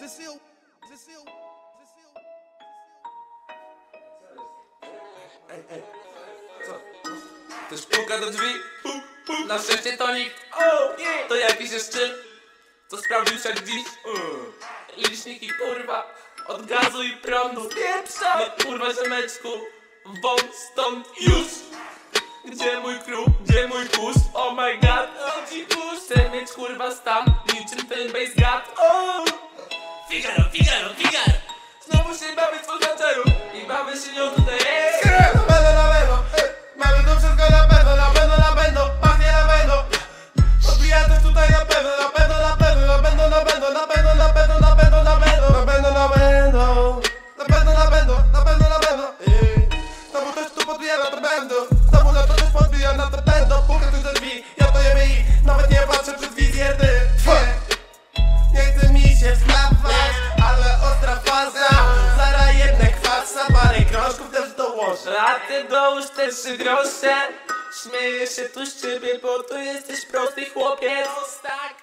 Zysył, zysył, zysył. Ktoś puka do drzwi, puk, puk. Na szczęście to nikt, o, nie, to jakiś jest czyn Co sprawdził się dziś, mm. Liczniki kurwa, od gazu i prądu. Pieprza, no kurwa ziomeczku Wąt stąd już. Gdzie mój klub, gdzie mój kus, oh my god Chodzi kus, chcę mieć kurwa stan Niczym ten base god, o Figaro, Figaro, Figaro Znowu się bawię w znaczeniu I bawię się nią tutaj, ej Na pewno, na pewno, mamy to wszystko na pewno, na pewno, na pewno, pachnie na pewno Odbija też tutaj na pewno, na pewno, na pewno, na pewno, na pewno, na pewno, na pewno, na pewno, na pewno, na pewno, na pewno Na pewno, na pewno, na pewno, na pewno, Znowu też tu podbija na to będą, znowu na to też podbija na to będą A ty dołóż te trzy grosze. Śmieję się tu z ciebie, bo tu jesteś prosty chłopiec. Tak.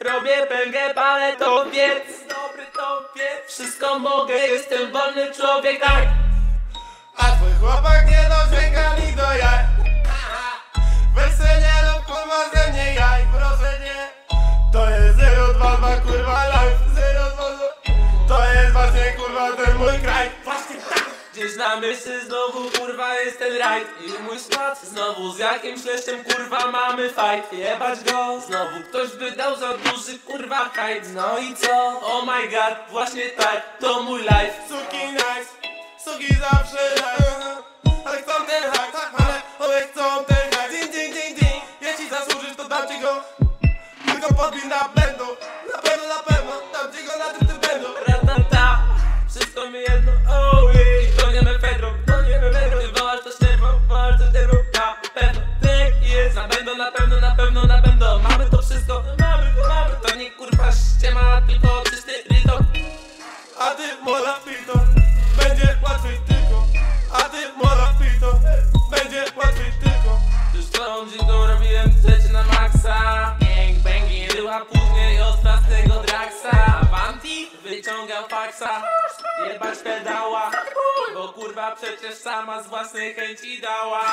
Robię pęgę, palę to wiedz Dobry to wiedz Wszystko mogę, jestem wolny człowiek, tak. A twój chłopak nie dosięga ni do jaj. Weź se nie no kurwa ze mnie jaj, proszę nie To jest 022 kurwa life. 022 To jest właśnie kurwa ten mój kraj na myśli znowu kurwa jest ten rajd. I mój skład znowu z jakimś leszczem kurwa mamy fight. Jebać go. Znowu ktoś wydał za duży kurwa hajt. No i co? Oh my god, właśnie tak, to mój life. Suki nice, suki zawsze nice. Ale chcą ten hajs, ale one chcą ten hajs Ding ding ding ding, jeśli zasłużysz to dam ci go. Tylko podbij na będą Na pewno, na pewno, sterwo Na pewno, tak jest Na pewno, na pewno, na pewno, na pewno. Mamy to wszystko, mamy to, mamy. To nie kurwa ściema, tylko czysty rytok A ty mola pito, Avanti wyciągał faksa. Jebać pedała Bo kurwa przecież sama z własnej chęci dała